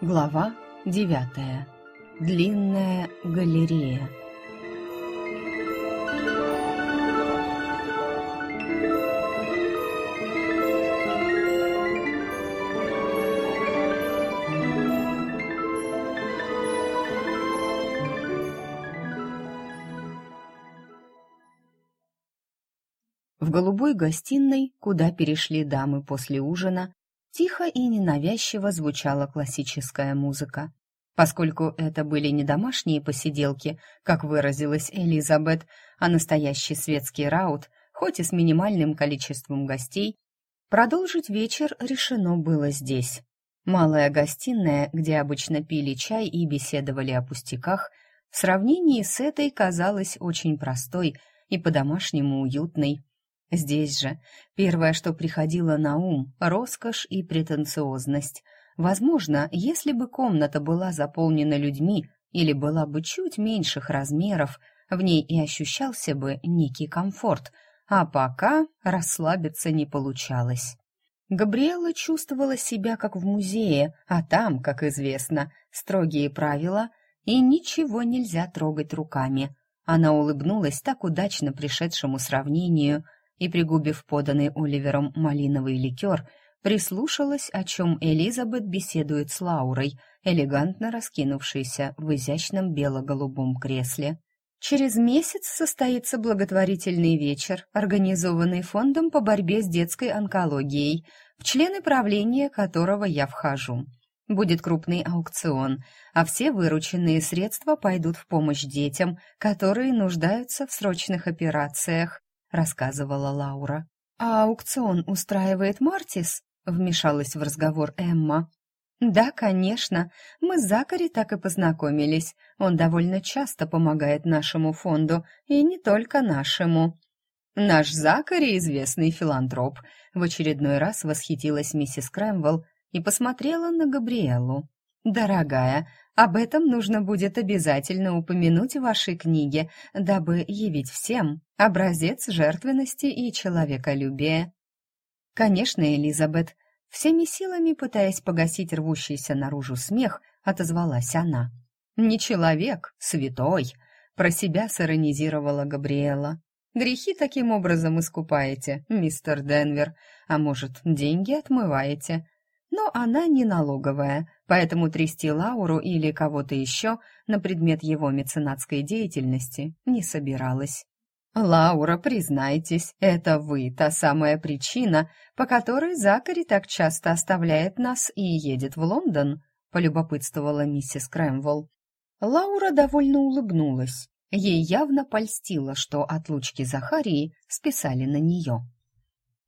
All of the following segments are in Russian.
Глава девятая. Длинная галерея. Голубой гостиной, куда перешли дамы после ужина, тихо и ненавязчиво звучала классическая музыка. Поскольку это были не домашние посиделки, как выразилась Элизабет, а настоящий светский раут, хоть и с минимальным количеством гостей, продолжить вечер решено было здесь. Малая гостиная, где обычно пили чай и беседовали о пустяках, в сравнении с этой казалась очень простой и по-домашнему уютной. Здесь же первое, что приходило на ум — роскошь и претенциозность. Возможно, если бы комната была заполнена людьми или была бы чуть меньших размеров, в ней и ощущался бы некий комфорт, а пока расслабиться не получалось. Габриэла чувствовала себя как в музее, а там, как известно, строгие правила и ничего нельзя трогать руками. Она улыбнулась так удачно пришедшему сравнению — и, пригубив поданный Оливером малиновый ликер, прислушалась, о чем Элизабет беседует с Лаурой, элегантно раскинувшейся в изящном бело-голубом кресле. Через месяц состоится благотворительный вечер, организованный фондом по борьбе с детской онкологией, в члены правления которого я вхожу. Будет крупный аукцион, а все вырученные средства пойдут в помощь детям, которые нуждаются в срочных операциях. — рассказывала Лаура. «А аукцион устраивает Мартис?» — вмешалась в разговор Эмма. «Да, конечно. Мы с Закари так и познакомились. Он довольно часто помогает нашему фонду, и не только нашему». «Наш Закари — известный филантроп», — в очередной раз восхитилась миссис Крэмвелл и посмотрела на Габриэлу. «Дорогая, об этом нужно будет обязательно упомянуть в вашей книге, дабы явить всем образец жертвенности и человеколюбия». «Конечно, Элизабет», всеми силами пытаясь погасить рвущийся наружу смех, отозвалась она. «Не человек, святой», — про себя сиронизировала Габриэла. «Грехи таким образом искупаете, мистер Денвер, а может, деньги отмываете?» Но она не налоговая, поэтому трясти Лауру или кого-то еще на предмет его меценатской деятельности не собиралась. «Лаура, признайтесь, это вы та самая причина, по которой Закари так часто оставляет нас и едет в Лондон?» — полюбопытствовала миссис Крэмвелл. Лаура довольно улыбнулась. Ей явно польстило, что отлучки Захарии списали на нее.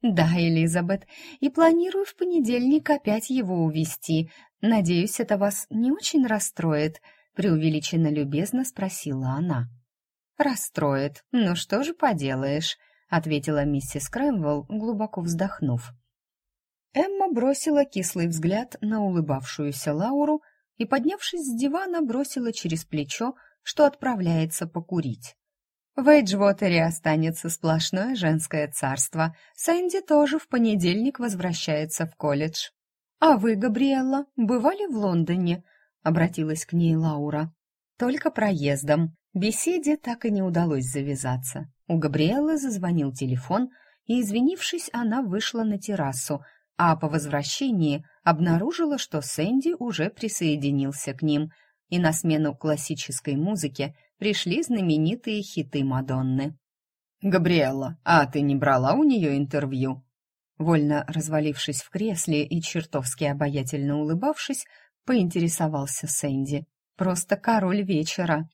«Да, Элизабет, и планирую в понедельник опять его увезти. Надеюсь, это вас не очень расстроит», — преувеличенно любезно спросила она. «Расстроит. Ну что же поделаешь», — ответила миссис Крэмвелл, глубоко вздохнув. Эмма бросила кислый взгляд на улыбавшуюся Лауру и, поднявшись с дивана, бросила через плечо, что отправляется покурить. В Эйджвотере останется сплошное женское царство. Сэнди тоже в понедельник возвращается в колледж. «А вы, Габриэлла, бывали в Лондоне?» — обратилась к ней Лаура. «Только проездом. Беседе так и не удалось завязаться. У Габриэллы зазвонил телефон, и, извинившись, она вышла на террасу, а по возвращении обнаружила, что Сэнди уже присоединился к ним, и на смену классической музыке пришли знаменитые хиты Мадонны. «Габриэлла, а ты не брала у нее интервью?» Вольно развалившись в кресле и чертовски обаятельно улыбавшись, поинтересовался Сэнди. «Просто король вечера».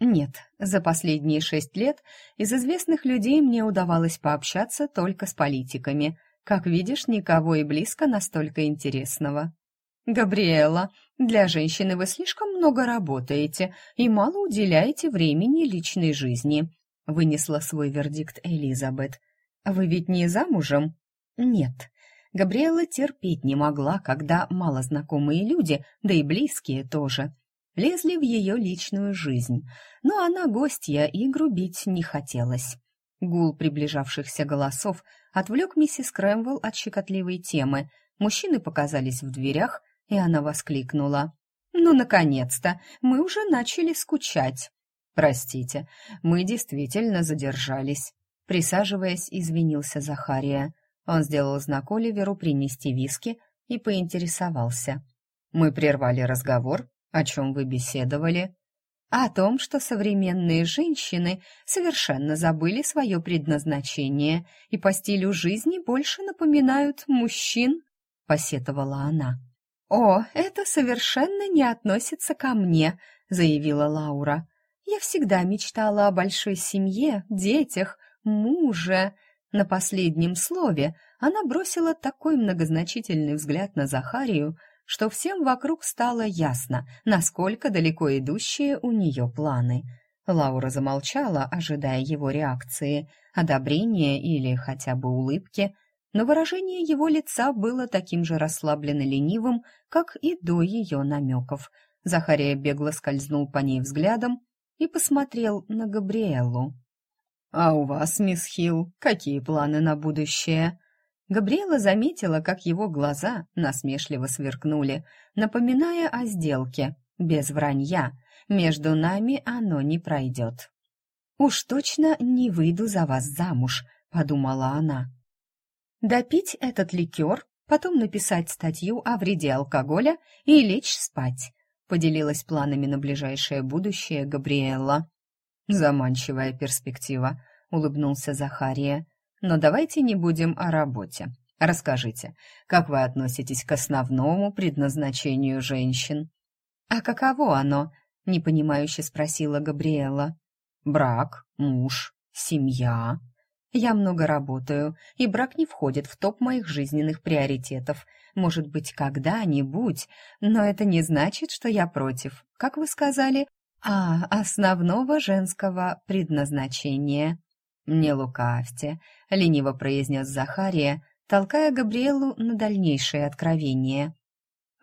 Нет, за последние шесть лет из известных людей мне удавалось пообщаться только с политиками. Как видишь, никого и близко настолько интересного. «Габриэла, для женщины вы слишком много работаете и мало уделяете времени личной жизни», — вынесла свой вердикт Элизабет. «Вы ведь не замужем?» «Нет». Габриэла терпеть не могла, когда малознакомые люди, да и близкие тоже, лезли в ее личную жизнь, но она гостья и грубить не хотелось. Гул приближавшихся голосов отвлек миссис Крэмвелл от щекотливой темы. Мужчины показались в дверях, и она воскликнула. «Ну, наконец-то! Мы уже начали скучать!» «Простите, мы действительно задержались». Присаживаясь, извинился Захария. Он сделал знак Оливеру принести виски и поинтересовался. «Мы прервали разговор. О чем вы беседовали?» «О том, что современные женщины совершенно забыли свое предназначение и по стилю жизни больше напоминают мужчин», — посетовала она. «О, это совершенно не относится ко мне», — заявила Лаура. «Я всегда мечтала о большой семье, детях, муже». На последнем слове она бросила такой многозначительный взгляд на Захарию, что всем вокруг стало ясно, насколько далеко идущие у нее планы. Лаура замолчала, ожидая его реакции, одобрения или хотя бы улыбки — но выражение его лица было таким же расслабленно-ленивым, как и до ее намеков. Захария бегло скользнул по ней взглядом и посмотрел на Габриэлу. «А у вас, мисс Хилл, какие планы на будущее?» Габриэла заметила, как его глаза насмешливо сверкнули, напоминая о сделке. Без вранья. Между нами оно не пройдет. «Уж точно не выйду за вас замуж», — подумала она допить этот ликер, потом написать статью о вреде алкоголя и лечь спать», — поделилась планами на ближайшее будущее Габриэлла. «Заманчивая перспектива», — улыбнулся Захария. «Но давайте не будем о работе. Расскажите, как вы относитесь к основному предназначению женщин?» «А каково оно?» — непонимающе спросила Габриэла. «Брак, муж, семья», я много работаю, и брак не входит в топ моих жизненных приоритетов. Может быть, когда-нибудь, но это не значит, что я против. Как вы сказали? А, основного женского предназначения. «Не лукавьте», — лениво произнес Захария, толкая Габриэлу на дальнейшее откровение.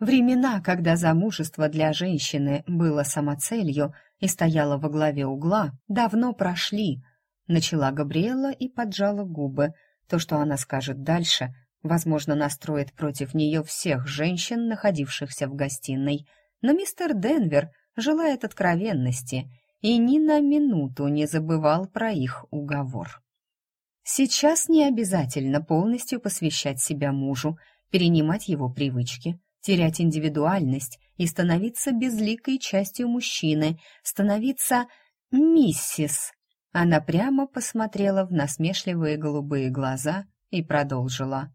Времена, когда замужество для женщины было самоцелью и стояло во главе угла, давно прошли — Начала Габриэла и поджала губы. То, что она скажет дальше, возможно, настроит против нее всех женщин, находившихся в гостиной. Но мистер Денвер желает откровенности и ни на минуту не забывал про их уговор. Сейчас не обязательно полностью посвящать себя мужу, перенимать его привычки, терять индивидуальность и становиться безликой частью мужчины, становиться миссис, она прямо посмотрела в насмешливые голубые глаза и продолжила.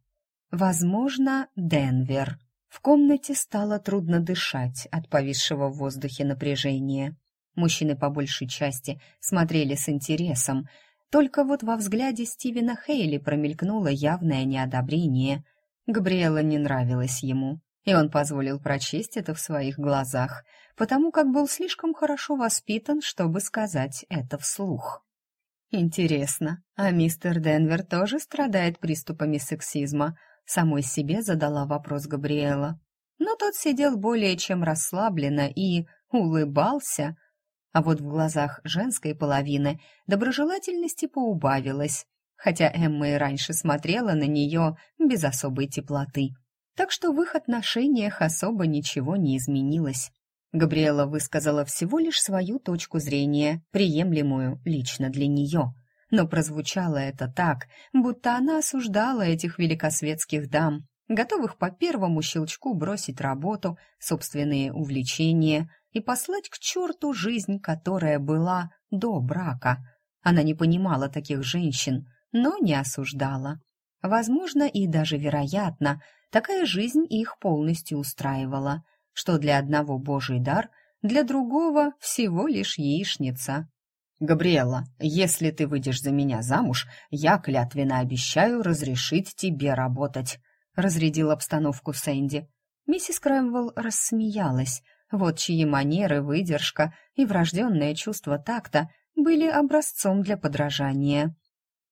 «Возможно, Денвер». В комнате стало трудно дышать от повисшего в воздухе напряжения. Мужчины по большей части смотрели с интересом, только вот во взгляде Стивена Хейли промелькнуло явное неодобрение. Габриэла не нравилась ему, и он позволил прочесть это в своих глазах, потому как был слишком хорошо воспитан, чтобы сказать это вслух. Интересно, а мистер Денвер тоже страдает приступами сексизма? Самой себе задала вопрос Габриэла. Но тот сидел более чем расслабленно и улыбался. А вот в глазах женской половины доброжелательности поубавилось, хотя Эмма и раньше смотрела на нее без особой теплоты. Так что в их отношениях особо ничего не изменилось. Габриэла высказала всего лишь свою точку зрения, приемлемую лично для нее. Но прозвучало это так, будто она осуждала этих великосветских дам, готовых по первому щелчку бросить работу, собственные увлечения и послать к черту жизнь, которая была до брака. Она не понимала таких женщин, но не осуждала. Возможно, и даже вероятно, такая жизнь их полностью устраивала – что для одного божий дар, для другого всего лишь яичница. «Габриэла, если ты выйдешь за меня замуж, я клятвенно обещаю разрешить тебе работать», — разрядил обстановку Сэнди. Миссис Крэмвелл рассмеялась. Вот чьи манеры, выдержка и врожденное чувство такта были образцом для подражания.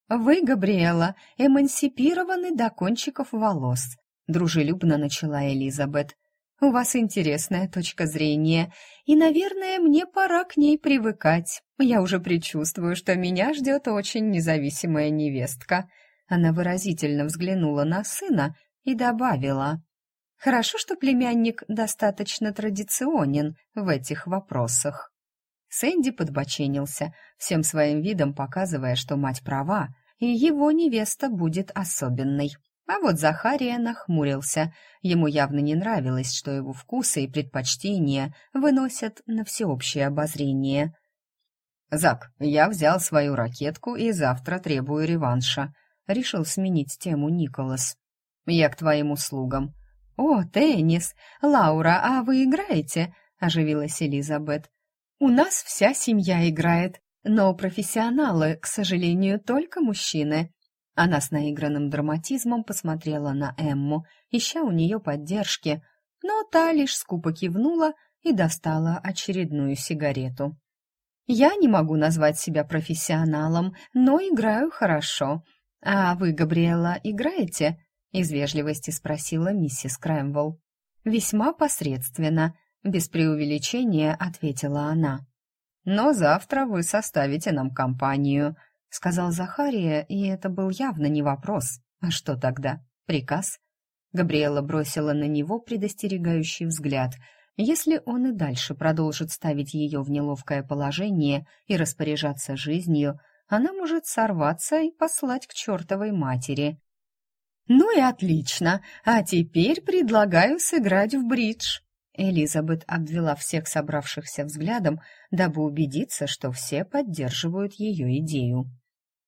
«Вы, Габриэла, эмансипированы до кончиков волос», — дружелюбно начала Элизабет. У вас интересная точка зрения, и, наверное, мне пора к ней привыкать. Я уже предчувствую, что меня ждет очень независимая невестка. Она выразительно взглянула на сына и добавила. «Хорошо, что племянник достаточно традиционен в этих вопросах». Сэнди подбоченился, всем своим видом показывая, что мать права, и его невеста будет особенной. А вот Захария нахмурился. Ему явно не нравилось, что его вкусы и предпочтения выносят на всеобщее обозрение. «Зак, я взял свою ракетку и завтра требую реванша», — решил сменить тему Николас. «Я к твоим услугам». «О, теннис! Лаура, а вы играете?» — оживилась Элизабет. «У нас вся семья играет, но профессионалы, к сожалению, только мужчины». Она с наигранным драматизмом посмотрела на Эмму, ища у нее поддержки, но та лишь скупо кивнула и достала очередную сигарету. «Я не могу назвать себя профессионалом, но играю хорошо. А вы, Габриэла, играете?» — из вежливости спросила миссис Крэмвелл. «Весьма посредственно», — без преувеличения ответила она. «Но завтра вы составите нам компанию», — сказал Захария, и это был явно не вопрос. А что тогда? Приказ? Габриэла бросила на него предостерегающий взгляд. Если он и дальше продолжит ставить ее в неловкое положение и распоряжаться жизнью, она может сорваться и послать к чертовой матери. «Ну и отлично! А теперь предлагаю сыграть в бридж!» Элизабет обвела всех собравшихся взглядом, дабы убедиться, что все поддерживают ее идею.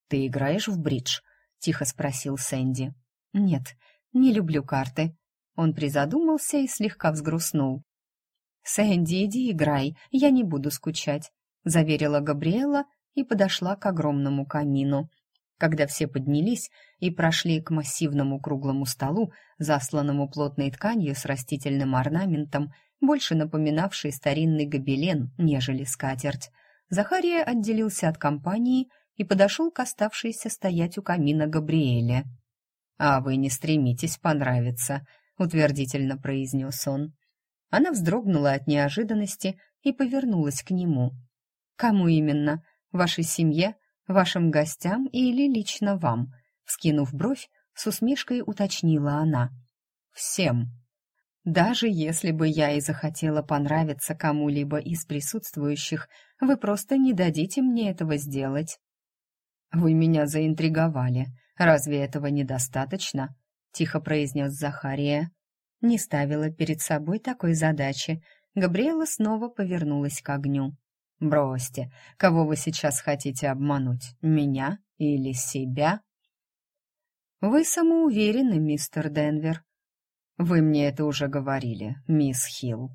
«Ты играешь в бридж?» — тихо спросил Сэнди. «Нет, не люблю карты». Он призадумался и слегка взгрустнул. «Сэнди, иди играй, я не буду скучать», — заверила Габриэла и подошла к огромному камину. Когда все поднялись и прошли к массивному круглому столу, засланному плотной тканью с растительным орнаментом, больше напоминавший старинный гобелен, нежели скатерть, Захария отделился от компании и подошел к оставшейся стоять у камина Габриэле. «А вы не стремитесь понравиться», — утвердительно произнес он. Она вздрогнула от неожиданности и повернулась к нему. «Кому именно? Вашей семье, вашим гостям или лично вам?» Вскинув бровь, с усмешкой уточнила она. «Всем», даже если бы я и захотела понравиться кому-либо из присутствующих, вы просто не дадите мне этого сделать. «Вы меня заинтриговали. Разве этого недостаточно?» — тихо произнес Захария. Не ставила перед собой такой задачи. Габриэла снова повернулась к огню. «Бросьте, кого вы сейчас хотите обмануть, меня или себя?» «Вы самоуверены, мистер Денвер». «Вы мне это уже говорили, мисс Хилл.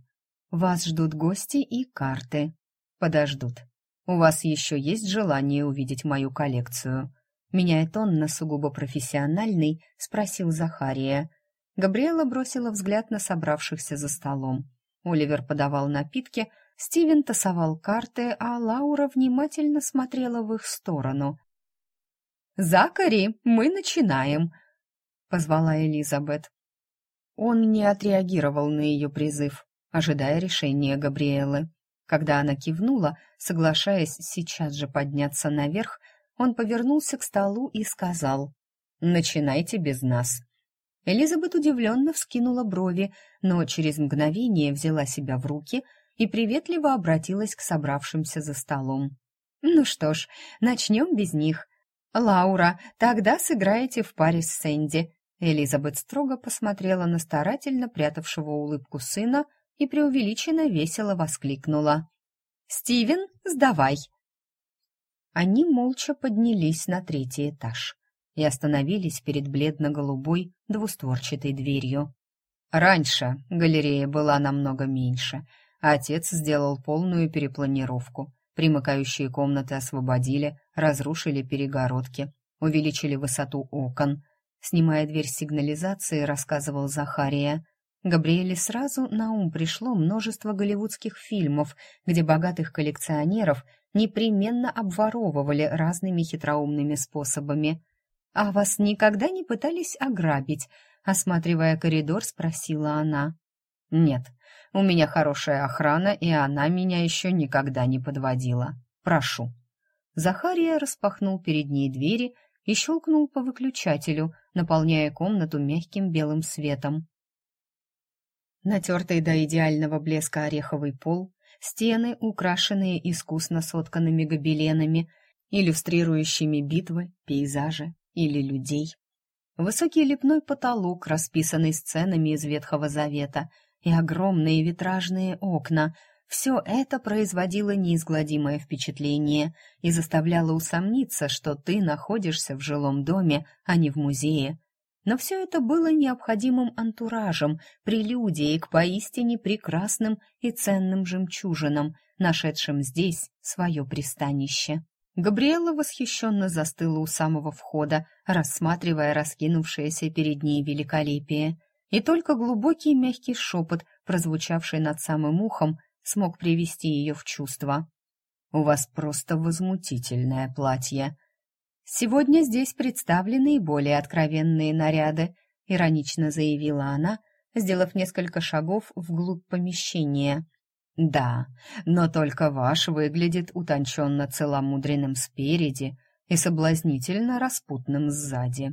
Вас ждут гости и карты. Подождут. У вас еще есть желание увидеть мою коллекцию?» Меняя тон на сугубо профессиональный, спросил Захария. Габриэла бросила взгляд на собравшихся за столом. Оливер подавал напитки, Стивен тасовал карты, а Лаура внимательно смотрела в их сторону. «Закари, мы начинаем!» — позвала Элизабет. Он не отреагировал на ее призыв, ожидая решения Габриэлы. Когда она кивнула, соглашаясь сейчас же подняться наверх, он повернулся к столу и сказал «Начинайте без нас». Элизабет удивленно вскинула брови, но через мгновение взяла себя в руки и приветливо обратилась к собравшимся за столом. «Ну что ж, начнем без них. Лаура, тогда сыграете в паре с Сэнди». Элизабет строго посмотрела на старательно прятавшего улыбку сына и преувеличенно весело воскликнула. «Стивен, сдавай!» Они молча поднялись на третий этаж и остановились перед бледно-голубой двустворчатой дверью. Раньше галерея была намного меньше, а отец сделал полную перепланировку. Примыкающие комнаты освободили, разрушили перегородки, увеличили высоту окон. Снимая дверь сигнализации, рассказывал Захария, Габриэле сразу на ум пришло множество голливудских фильмов, где богатых коллекционеров непременно обворовывали разными хитроумными способами. «А вас никогда не пытались ограбить?» Осматривая коридор, спросила она. «Нет, у меня хорошая охрана, и она меня еще никогда не подводила. Прошу». Захария распахнул перед ней двери и щелкнул по выключателю, наполняя комнату мягким белым светом. Натертый до идеального блеска ореховый пол, стены, украшенные искусно сотканными гобеленами, иллюстрирующими битвы, пейзажи или людей. Высокий лепной потолок, расписанный сценами из Ветхого Завета, и огромные витражные окна — все это производило неизгладимое впечатление и заставляло усомниться, что ты находишься в жилом доме, а не в музее. Но все это было необходимым антуражем, прелюдией к поистине прекрасным и ценным жемчужинам, нашедшим здесь свое пристанище. Габриэла восхищенно застыла у самого входа, рассматривая раскинувшееся перед ней великолепие. И только глубокий мягкий шепот, прозвучавший над самым ухом, смог привести ее в чувство. «У вас просто возмутительное платье». «Сегодня здесь представлены и более откровенные наряды», — иронично заявила она, сделав несколько шагов вглубь помещения. «Да, но только ваш выглядит утонченно целомудренным спереди и соблазнительно распутным сзади.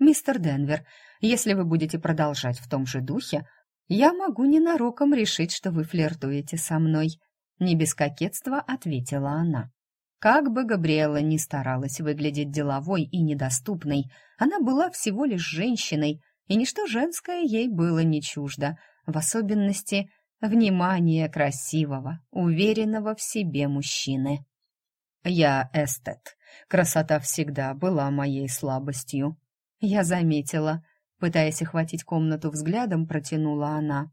Мистер Денвер, если вы будете продолжать в том же духе, я могу ненароком решить, что вы флиртуете со мной», — не без кокетства ответила она. Как бы Габриэла ни старалась выглядеть деловой и недоступной, она была всего лишь женщиной, и ничто женское ей было не чуждо, в особенности внимание красивого, уверенного в себе мужчины. «Я эстет. Красота всегда была моей слабостью». Я заметила, Пытаясь охватить комнату взглядом, протянула она.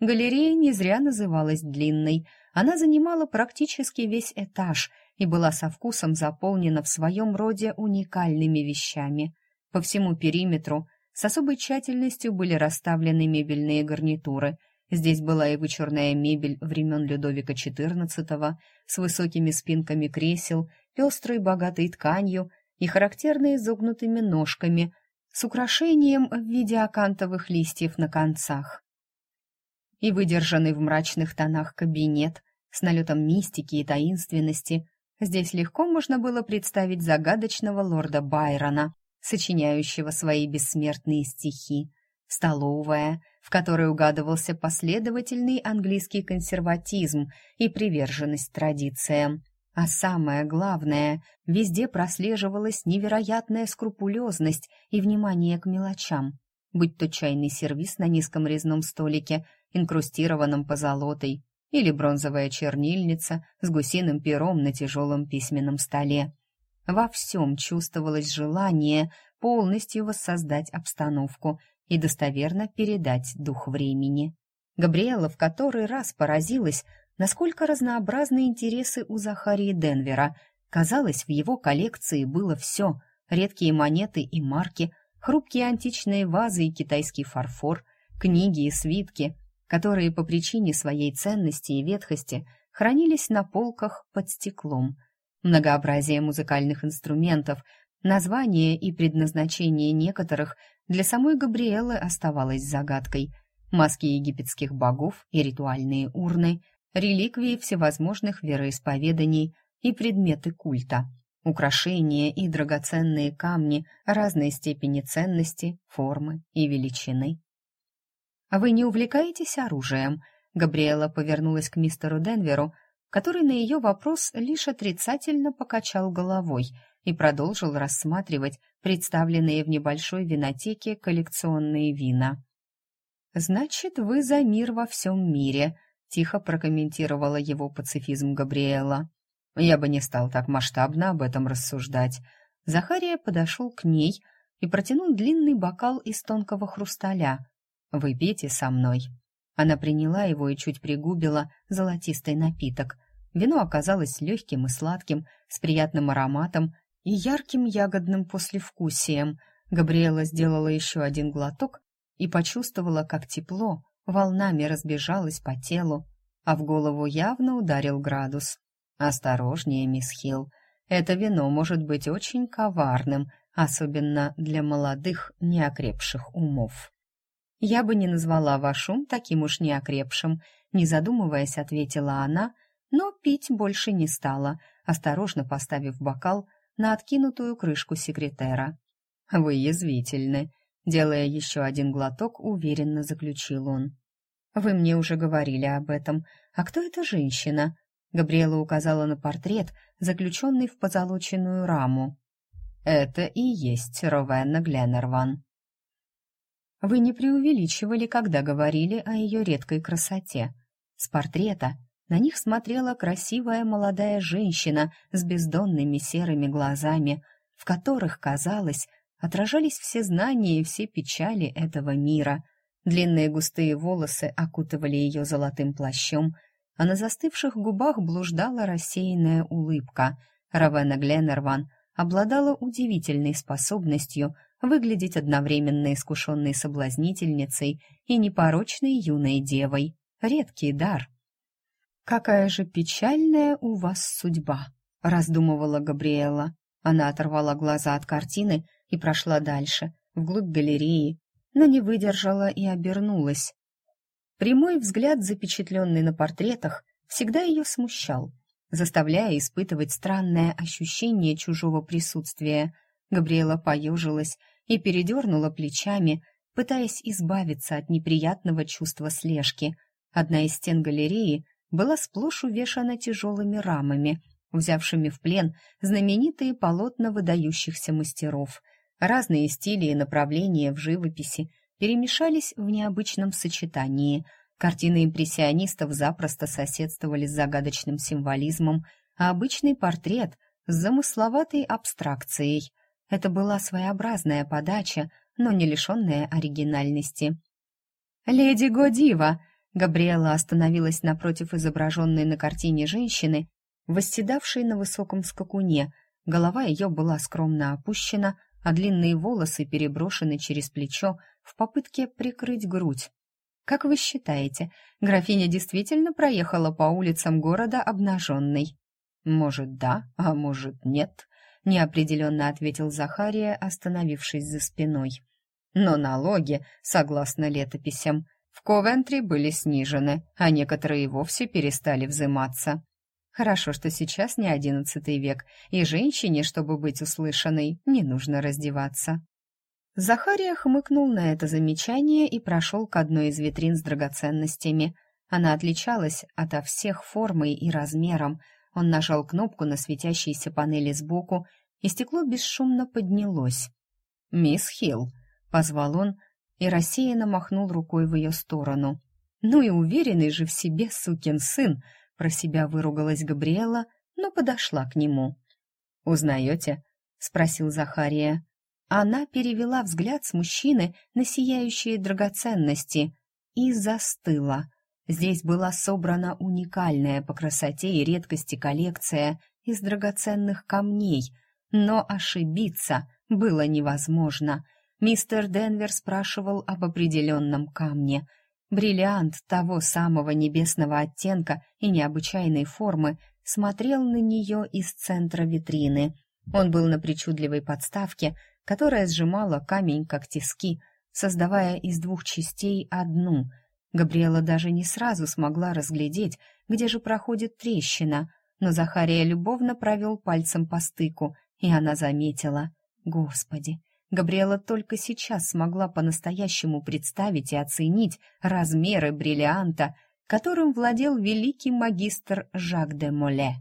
Галерея не зря называлась длинной. Она занимала практически весь этаж и была со вкусом заполнена в своем роде уникальными вещами. По всему периметру с особой тщательностью были расставлены мебельные гарнитуры. Здесь была и вычурная мебель времен Людовика XIV с высокими спинками кресел, пестрой богатой тканью и характерно изогнутыми ножками – с украшением в виде акантовых листьев на концах. И выдержанный в мрачных тонах кабинет с налетом мистики и таинственности. Здесь легко можно было представить загадочного лорда Байрона, сочиняющего свои бессмертные стихи. Столовая, в которой угадывался последовательный английский консерватизм и приверженность традициям. А самое главное, везде прослеживалась невероятная скрупулезность и внимание к мелочам, будь то чайный сервиз на низком резном столике, инкрустированном позолотой, или бронзовая чернильница с гусиным пером на тяжелом письменном столе. Во всем чувствовалось желание полностью воссоздать обстановку и достоверно передать дух времени. Габриэла в который раз поразилась, насколько разнообразны интересы у Захарии Денвера. Казалось, в его коллекции было все — редкие монеты и марки, хрупкие античные вазы и китайский фарфор, книги и свитки, которые по причине своей ценности и ветхости хранились на полках под стеклом. Многообразие музыкальных инструментов, название и предназначение некоторых для самой Габриэлы оставалось загадкой. Маски египетских богов и ритуальные урны — реликвии всевозможных вероисповеданий и предметы культа, украшения и драгоценные камни разной степени ценности, формы и величины. «А «Вы не увлекаетесь оружием?» Габриэла повернулась к мистеру Денверу, который на ее вопрос лишь отрицательно покачал головой и продолжил рассматривать представленные в небольшой винотеке коллекционные вина. «Значит, вы за мир во всем мире», тихо прокомментировала его пацифизм Габриэла. Я бы не стал так масштабно об этом рассуждать. Захария подошел к ней и протянул длинный бокал из тонкого хрусталя. «Выпейте со мной». Она приняла его и чуть пригубила золотистый напиток. Вино оказалось легким и сладким, с приятным ароматом и ярким ягодным послевкусием. Габриэла сделала еще один глоток и почувствовала, как тепло волнами разбежалась по телу, а в голову явно ударил градус. «Осторожнее, мисс Хилл, это вино может быть очень коварным, особенно для молодых, неокрепших умов». «Я бы не назвала ваш ум таким уж неокрепшим», не задумываясь, ответила она, но пить больше не стала, осторожно поставив бокал на откинутую крышку секретера. «Вы язвительны», — делая еще один глоток, уверенно заключил он. «Вы мне уже говорили об этом. А кто эта женщина?» Габриэла указала на портрет, заключенный в позолоченную раму. «Это и есть Ровенна Гленнерван». «Вы не преувеличивали, когда говорили о ее редкой красоте. С портрета на них смотрела красивая молодая женщина с бездонными серыми глазами, в которых, казалось, отражались все знания и все печали этого мира. Длинные густые волосы окутывали ее золотым плащом, а на застывших губах блуждала рассеянная улыбка. Равена Гленнерван обладала удивительной способностью выглядеть одновременно искушенной соблазнительницей и непорочной юной девой. Редкий дар. «Какая же печальная у вас судьба!» — раздумывала Габриэла. Она оторвала глаза от картины и прошла дальше, вглубь галереи, но не выдержала и обернулась. Прямой взгляд, запечатленный на портретах, всегда ее смущал, заставляя испытывать странное ощущение чужого присутствия. Габриэла поежилась и передернула плечами, пытаясь избавиться от неприятного чувства слежки. Одна из стен галереи была сплошь увешана тяжелыми рамами, взявшими в плен знаменитые полотна выдающихся мастеров. Разные стили и направления в живописи перемешались в необычном сочетании. Картины импрессионистов запросто соседствовали с загадочным символизмом, а обычный портрет — с замысловатой абстракцией. Это была своеобразная подача, но не лишенная оригинальности. «Леди Годива!» Габриэла остановилась напротив изображенной на картине женщины, восседавшей на высоком скакуне. Голова ее была скромно опущена, а длинные волосы переброшены через плечо в попытке прикрыть грудь. «Как вы считаете, графиня действительно проехала по улицам города обнаженной?» «Может, да, а может, нет», — неопределенно ответил Захария, остановившись за спиной. «Но налоги, согласно летописям, в Ковентри были снижены, а некоторые и вовсе перестали взиматься. Хорошо, что сейчас не одиннадцатый век, и женщине, чтобы быть услышанной, не нужно раздеваться. Захария хмыкнул на это замечание и прошел к одной из витрин с драгоценностями. Она отличалась ото всех формой и размером. Он нажал кнопку на светящейся панели сбоку, и стекло бесшумно поднялось. «Мисс Хилл», — позвал он и рассеянно махнул рукой в ее сторону. «Ну и уверенный же в себе сукин сын!» Про себя выругалась Габриэла, но подошла к нему. «Узнаете?» — спросил Захария. Она перевела взгляд с мужчины на сияющие драгоценности и застыла. Здесь была собрана уникальная по красоте и редкости коллекция из драгоценных камней, но ошибиться было невозможно. Мистер Денвер спрашивал об определенном камне — Бриллиант того самого небесного оттенка и необычайной формы смотрел на нее из центра витрины. Он был на причудливой подставке, которая сжимала камень как тиски, создавая из двух частей одну. Габриэла даже не сразу смогла разглядеть, где же проходит трещина, но Захария любовно провел пальцем по стыку, и она заметила. «Господи, Габриэла только сейчас смогла по-настоящему представить и оценить размеры бриллианта, которым владел великий магистр Жак де Моле.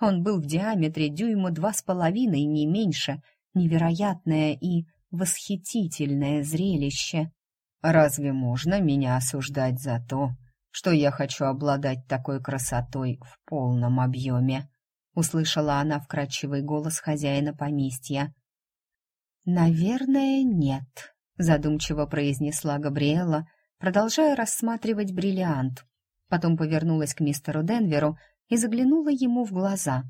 Он был в диаметре дюйма два с половиной, не меньше, невероятное и восхитительное зрелище. «Разве можно меня осуждать за то, что я хочу обладать такой красотой в полном объеме?» услышала она вкрадчивый голос хозяина поместья. «Наверное, нет», — задумчиво произнесла Габриэла, продолжая рассматривать бриллиант. Потом повернулась к мистеру Денверу и заглянула ему в глаза.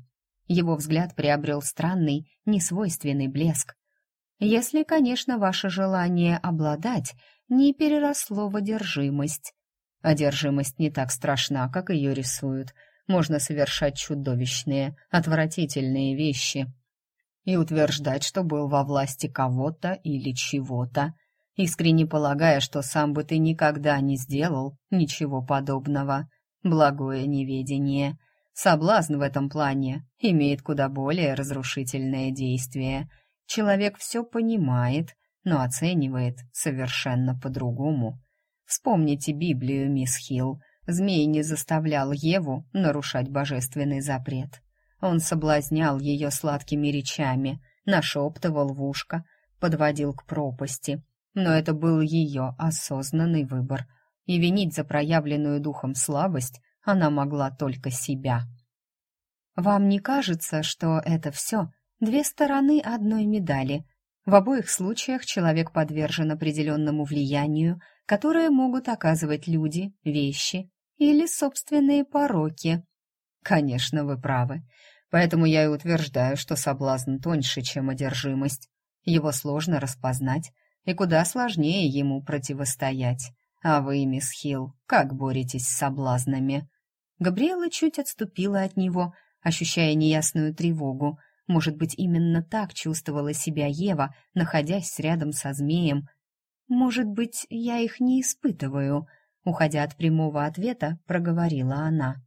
Его взгляд приобрел странный, несвойственный блеск. «Если, конечно, ваше желание обладать не переросло в одержимость. Одержимость не так страшна, как ее рисуют. Можно совершать чудовищные, отвратительные вещи, и утверждать, что был во власти кого-то или чего-то, искренне полагая, что сам бы ты никогда не сделал ничего подобного. Благое неведение. Соблазн в этом плане имеет куда более разрушительное действие. Человек все понимает, но оценивает совершенно по-другому. Вспомните Библию, мисс Хилл. Змей не заставлял Еву нарушать божественный запрет. Он соблазнял ее сладкими речами, нашептывал в ушко, подводил к пропасти. Но это был ее осознанный выбор, и винить за проявленную духом слабость она могла только себя. «Вам не кажется, что это все две стороны одной медали?» В обоих случаях человек подвержен определенному влиянию, которое могут оказывать люди, вещи или собственные пороки. Конечно, вы правы. Поэтому я и утверждаю, что соблазн тоньше, чем одержимость. Его сложно распознать, и куда сложнее ему противостоять. А вы, мисс Хилл, как боретесь с соблазнами?» Габриэла чуть отступила от него, ощущая неясную тревогу. Может быть, именно так чувствовала себя Ева, находясь рядом со змеем. «Может быть, я их не испытываю», — уходя от прямого ответа, проговорила она.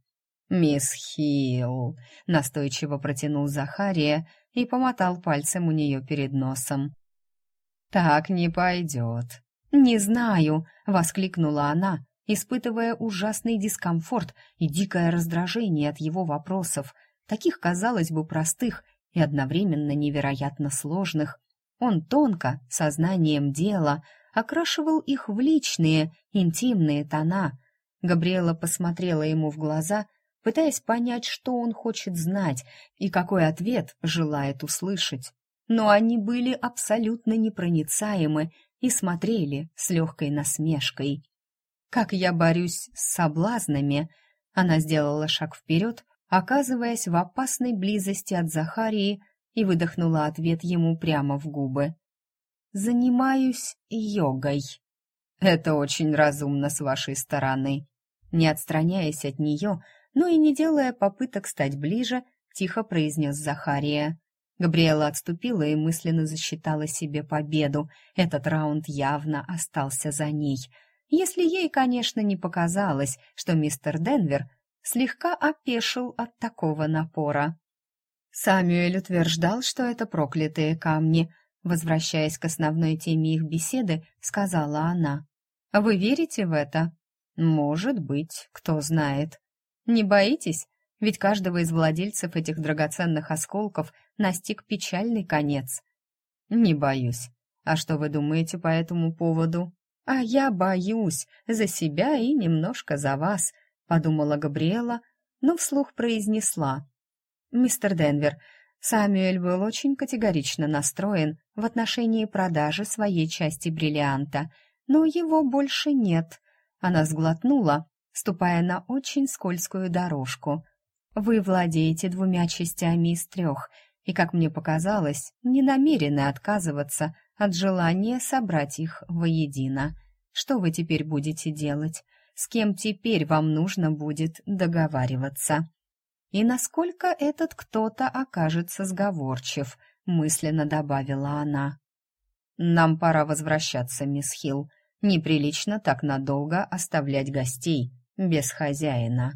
«Мисс Хилл», — настойчиво протянул Захария и помотал пальцем у нее перед носом. «Так не пойдет». «Не знаю», — воскликнула она, испытывая ужасный дискомфорт и дикое раздражение от его вопросов, таких, казалось бы, простых и одновременно невероятно сложных. Он тонко, сознанием дела, окрашивал их в личные, интимные тона. Габриэла посмотрела ему в глаза, пытаясь понять, что он хочет знать и какой ответ желает услышать. Но они были абсолютно непроницаемы и смотрели с легкой насмешкой. «Как я борюсь с соблазнами!» Она сделала шаг вперед, оказываясь в опасной близости от Захарии, и выдохнула ответ ему прямо в губы. «Занимаюсь йогой». «Это очень разумно с вашей стороны». Не отстраняясь от нее, но и не делая попыток стать ближе, тихо произнес Захария. Габриэла отступила и мысленно засчитала себе победу. Этот раунд явно остался за ней. Если ей, конечно, не показалось, что мистер Денвер слегка опешил от такого напора. Самюэль утверждал, что это проклятые камни. Возвращаясь к основной теме их беседы, сказала она. «Вы верите в это?» «Может быть, кто знает». «Не боитесь? Ведь каждого из владельцев этих драгоценных осколков настиг печальный конец». «Не боюсь. А что вы думаете по этому поводу?» «А я боюсь за себя и немножко за вас», — подумала Габриэла, но вслух произнесла. «Мистер Денвер, Самюэль был очень категорично настроен в отношении продажи своей части бриллианта, но его больше нет». Она сглотнула, ступая на очень скользкую дорожку. «Вы владеете двумя частями из трех, и, как мне показалось, не намерены отказываться от желания собрать их воедино. Что вы теперь будете делать? С кем теперь вам нужно будет договариваться? И насколько этот кто-то окажется сговорчив, мысленно добавила она. Нам пора возвращаться, мисс Хилл. Неприлично так надолго оставлять гостей без хозяина.